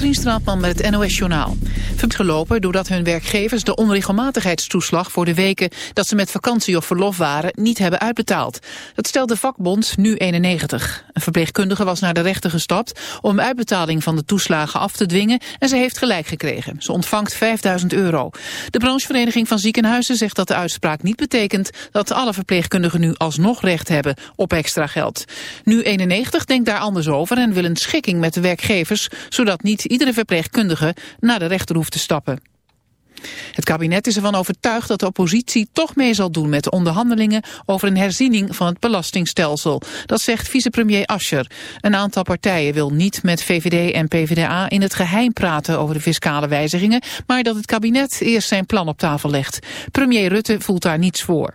Katrien Straatman met het NOS-journaal. gelopen doordat hun werkgevers de onregelmatigheidstoeslag voor de weken dat ze met vakantie of verlof waren niet hebben uitbetaald. Dat stelt de vakbond nu 91. Een verpleegkundige was naar de rechter gestapt om uitbetaling van de toeslagen af te dwingen en ze heeft gelijk gekregen. Ze ontvangt 5000 euro. De branchevereniging van ziekenhuizen zegt dat de uitspraak niet betekent dat alle verpleegkundigen nu alsnog recht hebben op extra geld. Nu 91 denkt daar anders over en wil een schikking met de werkgevers, zodat niet iedere verpleegkundige naar de rechter hoeft te stappen. Het kabinet is ervan overtuigd dat de oppositie toch mee zal doen met de onderhandelingen over een herziening van het belastingstelsel. Dat zegt vicepremier Ascher. Een aantal partijen wil niet met VVD en PvdA in het geheim praten over de fiscale wijzigingen, maar dat het kabinet eerst zijn plan op tafel legt. Premier Rutte voelt daar niets voor.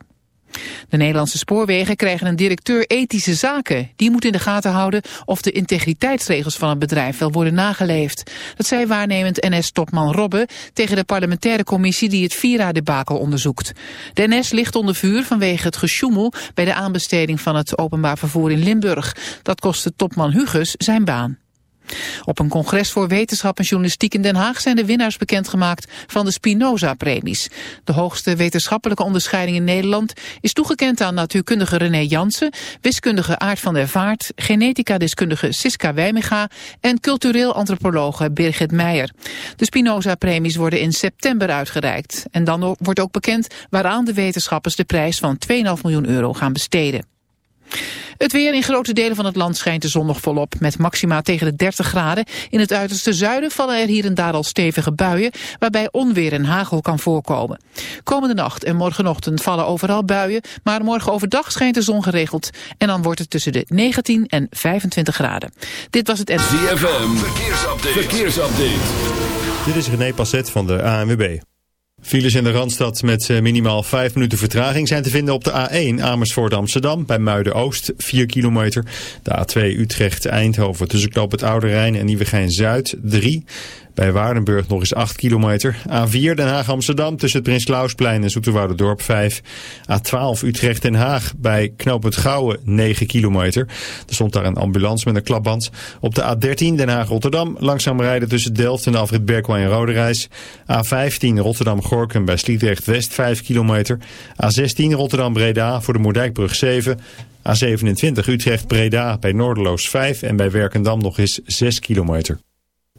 De Nederlandse spoorwegen krijgen een directeur ethische zaken. Die moet in de gaten houden of de integriteitsregels van het bedrijf wel worden nageleefd. Dat zei waarnemend NS-topman Robbe tegen de parlementaire commissie die het Vira-debakel onderzoekt. De NS ligt onder vuur vanwege het gesjoemel bij de aanbesteding van het openbaar vervoer in Limburg. Dat kostte topman Huges zijn baan. Op een congres voor wetenschap en journalistiek in Den Haag zijn de winnaars bekendgemaakt van de Spinoza-premies. De hoogste wetenschappelijke onderscheiding in Nederland is toegekend aan natuurkundige René Jansen, wiskundige Aart van der Vaart, genetica-deskundige Siska Wijmega en cultureel antropologe Birgit Meijer. De Spinoza-premies worden in september uitgereikt. En dan wordt ook bekend waaraan de wetenschappers de prijs van 2,5 miljoen euro gaan besteden. Het weer in grote delen van het land schijnt de zon nog volop. Met maxima tegen de 30 graden. In het uiterste zuiden vallen er hier en daar al stevige buien. Waarbij onweer en hagel kan voorkomen. Komende nacht en morgenochtend vallen overal buien. Maar morgen overdag schijnt de zon geregeld. En dan wordt het tussen de 19 en 25 graden. Dit was het... ZFM. Verkeersupdate. Verkeersupdate. Dit is René Passet van de ANWB. Files in de Randstad met eh, minimaal 5 minuten vertraging zijn te vinden op de A1 Amersfoort Amsterdam bij Muiden-Oost 4 kilometer. De A2 Utrecht Eindhoven tussen Knoop het Oude Rijn en Nieuwegein Zuid 3. Bij Waardenburg nog eens 8 kilometer. A4 Den Haag-Amsterdam tussen het Prins Klausplein en Dorp 5. A12 Utrecht-Den Haag bij Knoop het Gouwen 9 kilometer. Er stond daar een ambulance met een klapband. Op de A13 Den Haag-Rotterdam langzaam rijden tussen Delft en Afrit Berkel en Roderijs. A15 Rotterdam-Gorkum bij Sliedrecht-West 5 kilometer. A16 Rotterdam-Breda voor de Moerdijkbrug 7. A27 Utrecht-Breda bij Noorderloos 5 en bij Werkendam nog eens 6 kilometer.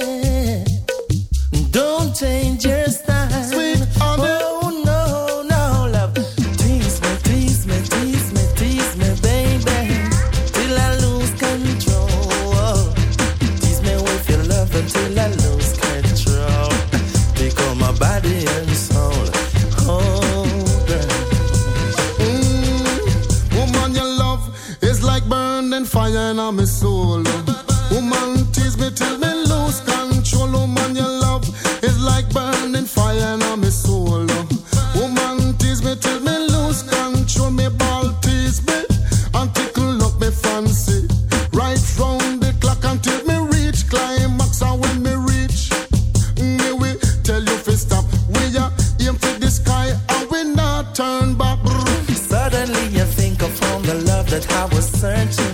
don't change your style. that I was searching.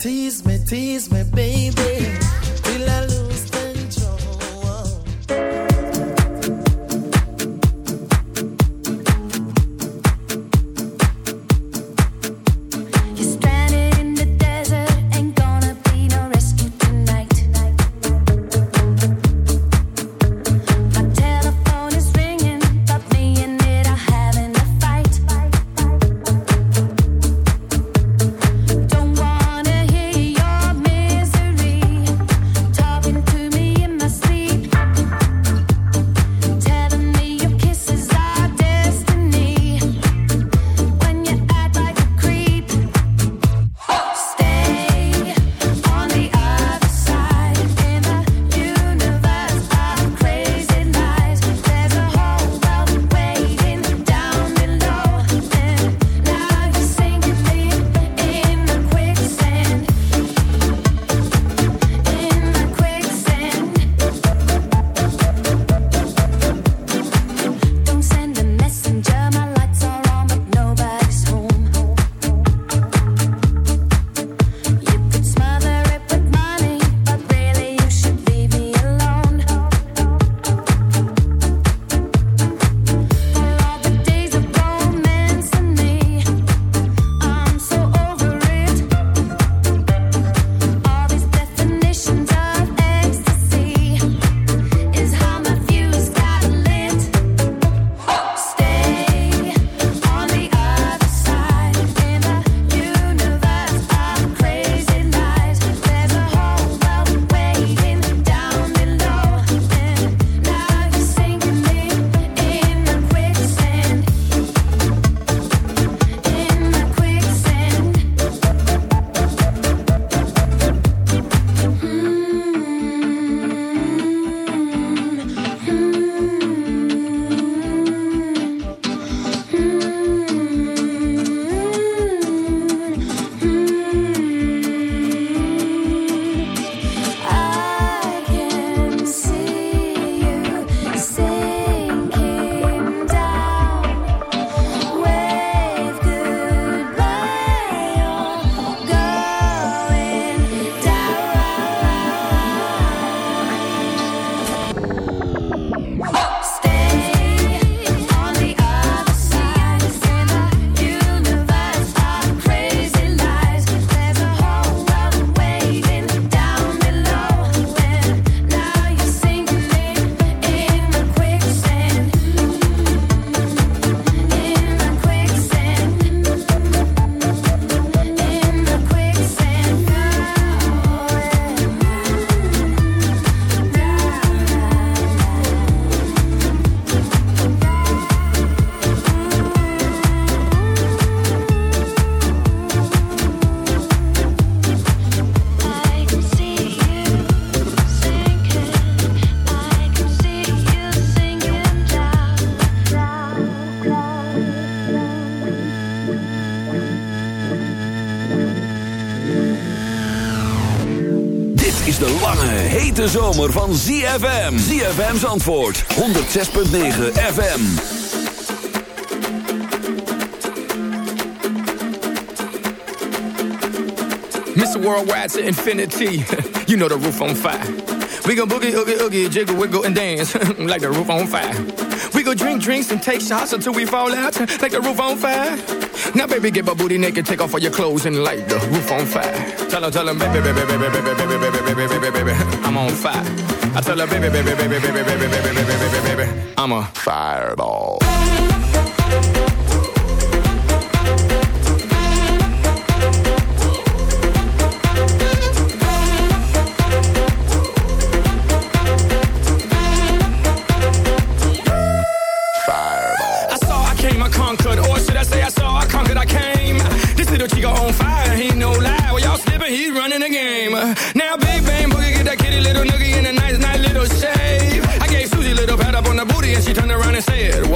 Tease me, tease me, baby, till I lose. ZFM. ZFM's antwoord, 106.9 FM. Mr. Worldwide to infinity. you know the roof on fire. We gon' boogie, oogie, oogie, jiggle, wiggle, and dance like the roof on fire. We go drink drinks and take shots until we fall out like the roof on fire. Now, baby, get my booty naked, take off all your clothes and light the roof on fire. Tell her, tell her, baby, baby, baby, baby, baby, baby, baby, baby, baby, I'm on fire. I tell her, baby, baby, baby, baby, baby, baby, baby, baby, baby, baby, I'm a fireball.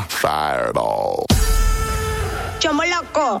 fireball. Chomo loco.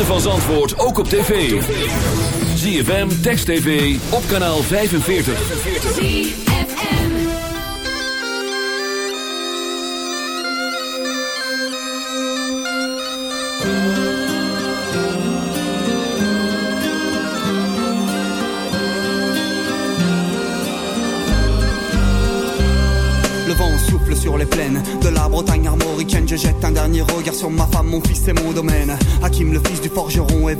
ritme van Zandvoort ook op tv. ZFM, Text TV, op kanaal 45. Le vent souffle sur les plaines de la Bretagne armoricaine. Je jette un dernier regard sur ma femme, mon fils et mon domaine. with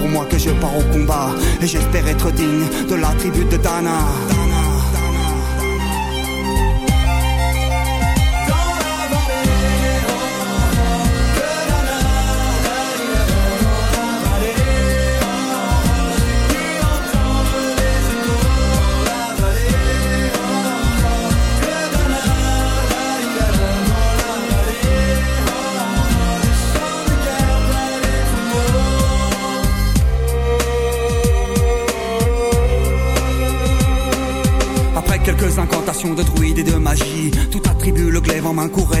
pour moi que je pars au combat et j'espère être digne de la tribu de Dana. vraiment m'encourait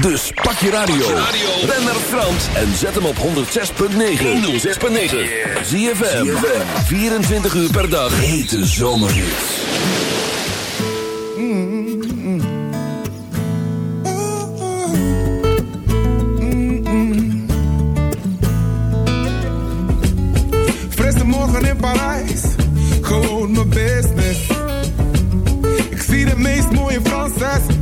Dus pak je radio. Ben naar Frans en zet hem op 106.9. 106.9. ZFM. 24 uur per dag. Hete zomerhits. Frisse morgen in Parijs, gewoon mijn business. Ik zie de meest mooie Franses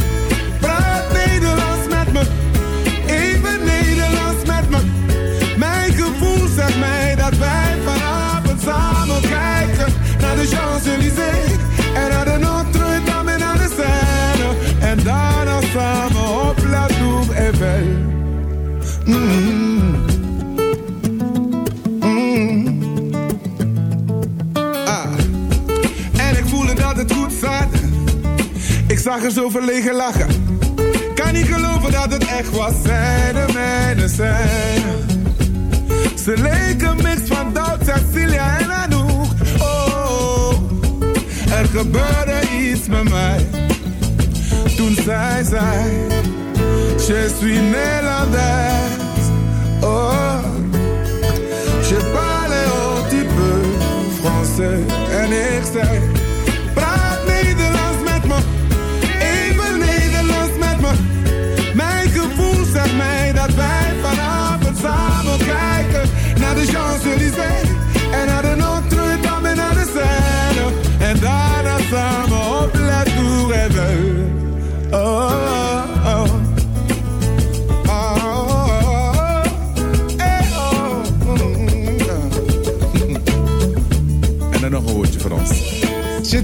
Champs-Élysées en naar de Notre-Dame en de Seine. En daarna samen op La Tour Eiffel. Mm. Mm. Ah. En ik voelde dat het goed zat. Ik zag er zo verlegen lachen. Kan niet geloven dat het echt was. Zij de mijne zijn. Ze leken mix van Doubt, Cecilia en gebeurde iets met mij. Toen zij zei, je suis Nederlands. Oh, je parle un petit peu français. En ik zei, praat Nederlands met me. Even Nederlands met me. Mijn gevoel zegt mij dat wij vanavond samen kijken naar de Champs-Élysées En dan nog een woordje Frans. Je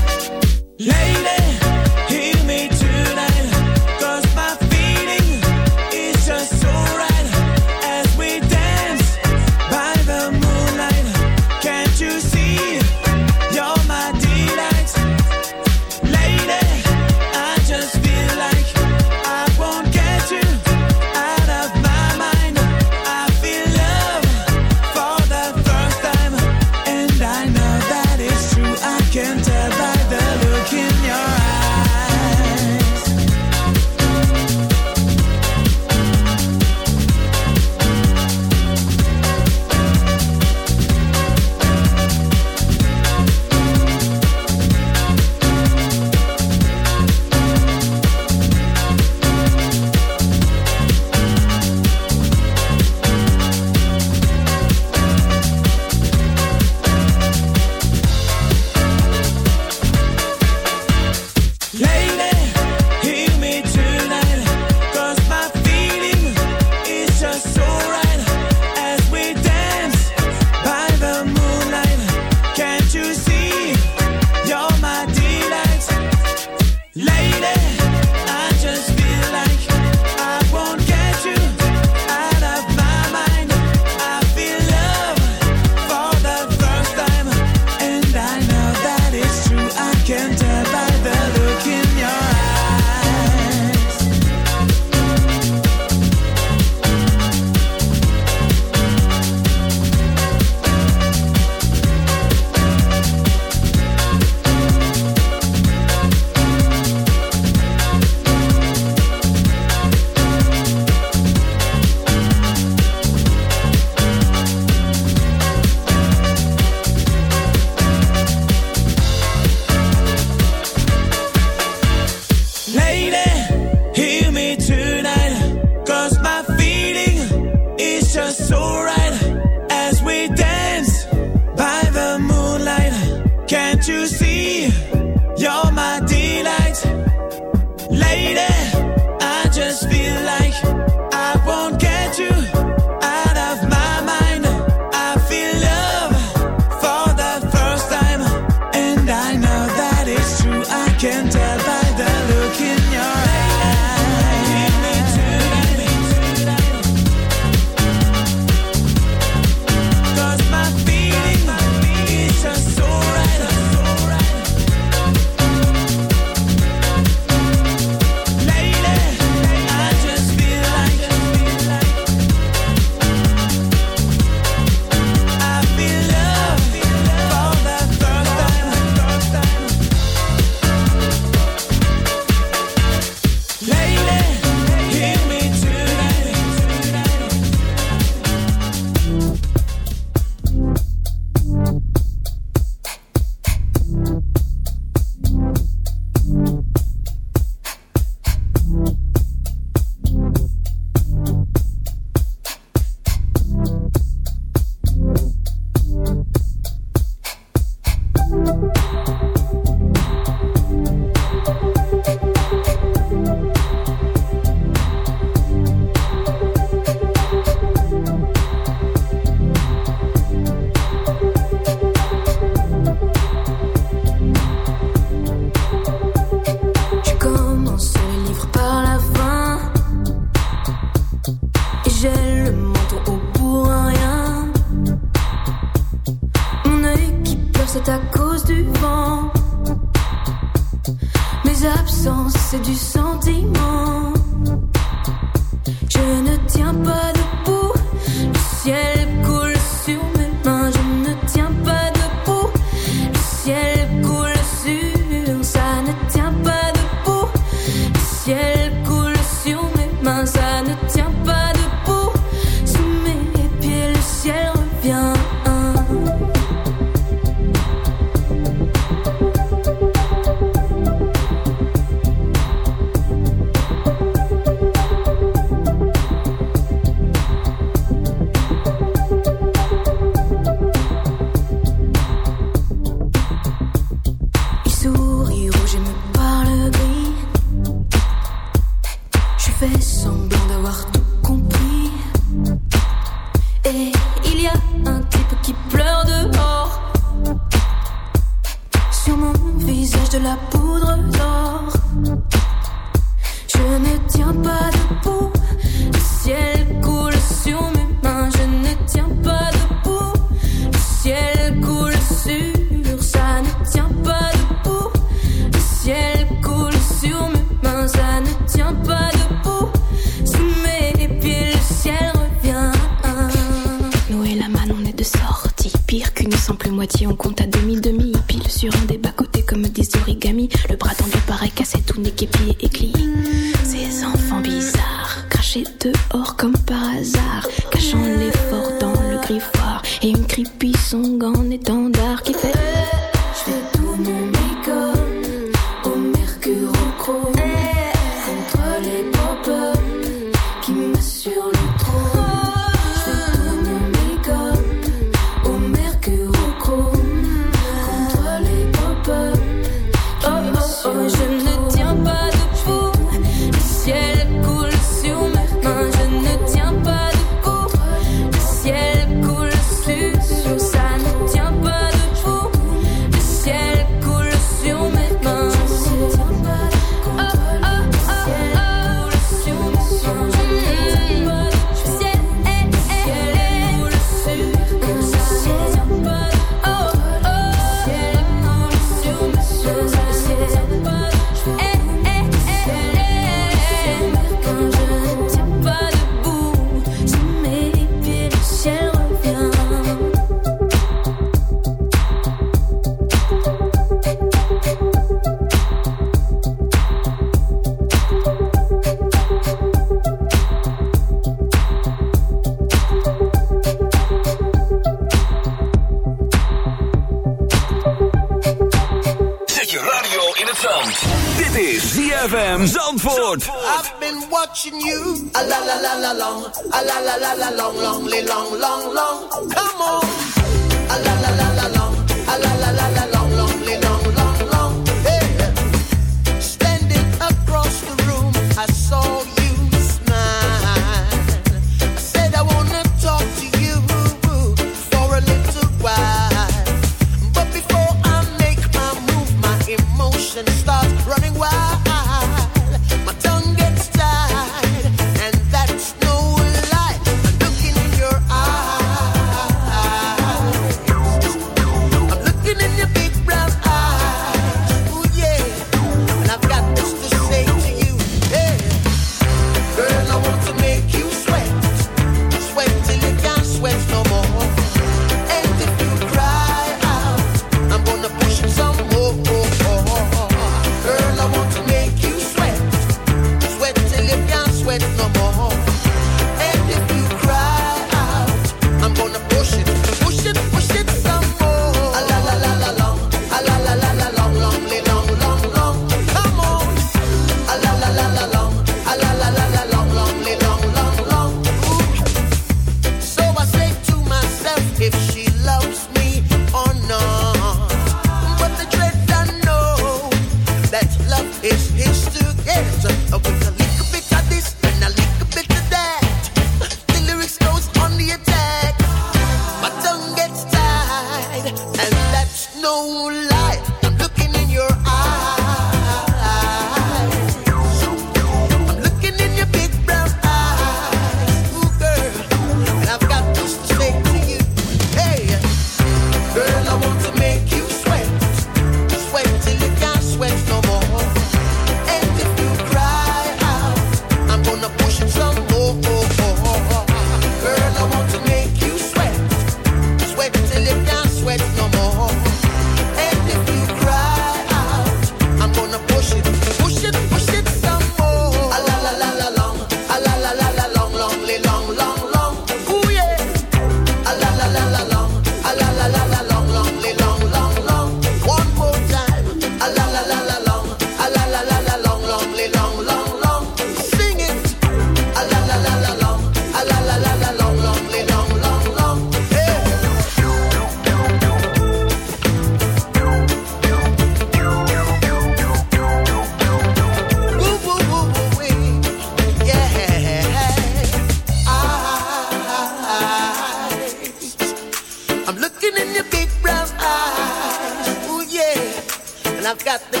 got the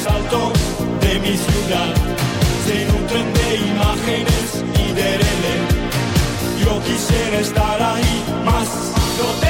asalto de mi ciudad. Se nutren de imágenes y de relé. Yo quisiera estar ahí más. No te